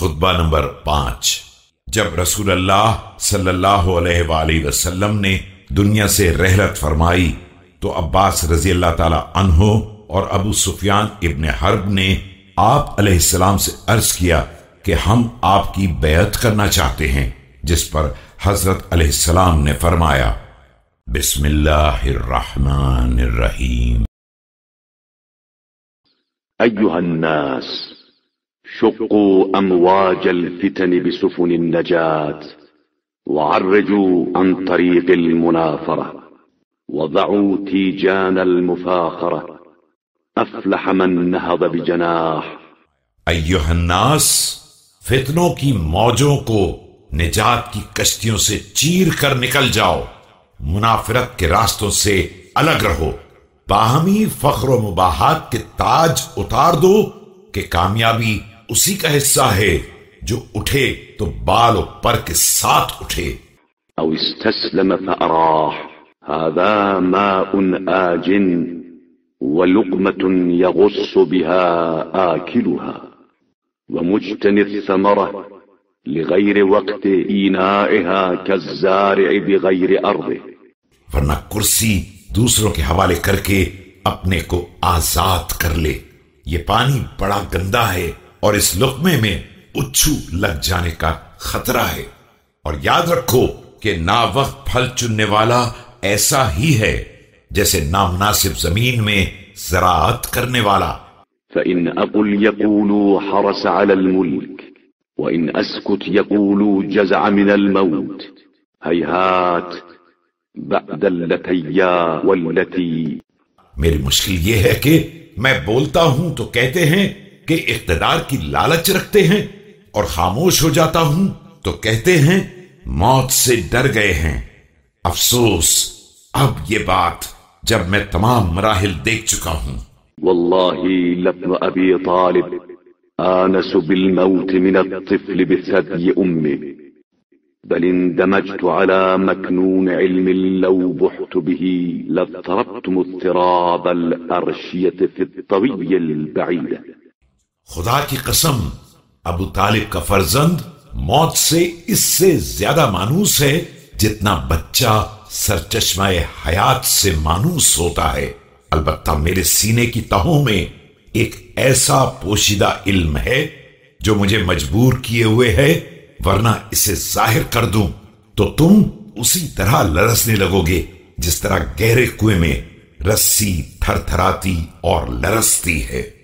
خطبہ نمبر پانچ۔ جب رسول اللہ صلی اللہ علیہ وآلہ وسلم نے دنیا سے رحلت فرمائی، تو عباس رضی اللہ تعالی عنہ اور ابو سفیان ابن حرب نے آپ علیہ السلام سے عرض کیا کہ ہم آپ کی بیعت کرنا چاہتے ہیں، جس پر حضرت علیہ السلام نے فرمایا۔ بسم اللہ الرحمن الرحیم۔ الناس شقوا أمواج الفتن بسفن النجاة وعرجوا عن طريق المنافرة وضعوا تيجان المفاخرة أفلح من نهض بجناح ایوہ الناس، فتنوں کی موجوں کو نجات کی کشتیوں سے چیر کر نکل جاؤ۔ منافرت کے راستوں سے الگ رہو۔ باہمی فخر و مباحات کے تاج اتار دو کہ کامیابی اسی کا حصہ ہے جو اٹھے تو بال و پر کے ساتھ اٹھے۔ أو استسلم فأراح هذا ماء آج ولقمة يغص بها آكلها ومجتني الثمرة لغير وقت إينائها كالزارع بغير أرضه۔ ورنہ کرسی دوسروں کے حوالے کر کے اپنے کو آزاد کر لے۔ یہ پانی بڑا گندا ہے۔ اور اس لقمے میں اچھو لگ جانے کا خطرہ ہے۔ اور یاد رکھو کہ نا وقت پھل چننے والا ایسا ہی ہے جیسے نامناسب زمین میں زراعت کرنے والا۔ فإن أقل يقولوا حرس على الملك وإن أسكت يقولوا جزع من الموت هيهات بعد اللتيا والتي میری مشکل یہ ہے کہ میں بولتا ہوں تو کہتے ہیں کہ اقتدار کی لالچ رکھتے ہیں اور خاموش ہو جاتا ہوں تو کہتے ہیں، موت سے ڈر گئے ہیں۔ افسوس، اب یہ بات جب میں تمام مراحل دیکھ چکا ہوں۔ والله لابن أبي طالب، آنس بالموت من الطفل بثدي أمه بل اندمجت على مكنون علم لو بحت به لاضطربت مضطراب الأرشية في الطوي البعيدة خدا کی قسم، ابو طالب کا فرزند موت سے اس سے زیادہ مانوس ہے جتنا بچہ سرچشمہ حیات سے مانوس ہوتا ہے۔ البتہ میرے سینے کی تہوں میں ایک ایسا پوشیدہ علم ہے جو مجھے مجبور کیے ہوئے ہے، ورنہ اسے ظاہر کر دوں تو تم اسی طرح لرسنے لگو گے، جس طرح گہرے کنویں میں رسی تھر تھراتی اور لرستی ہے۔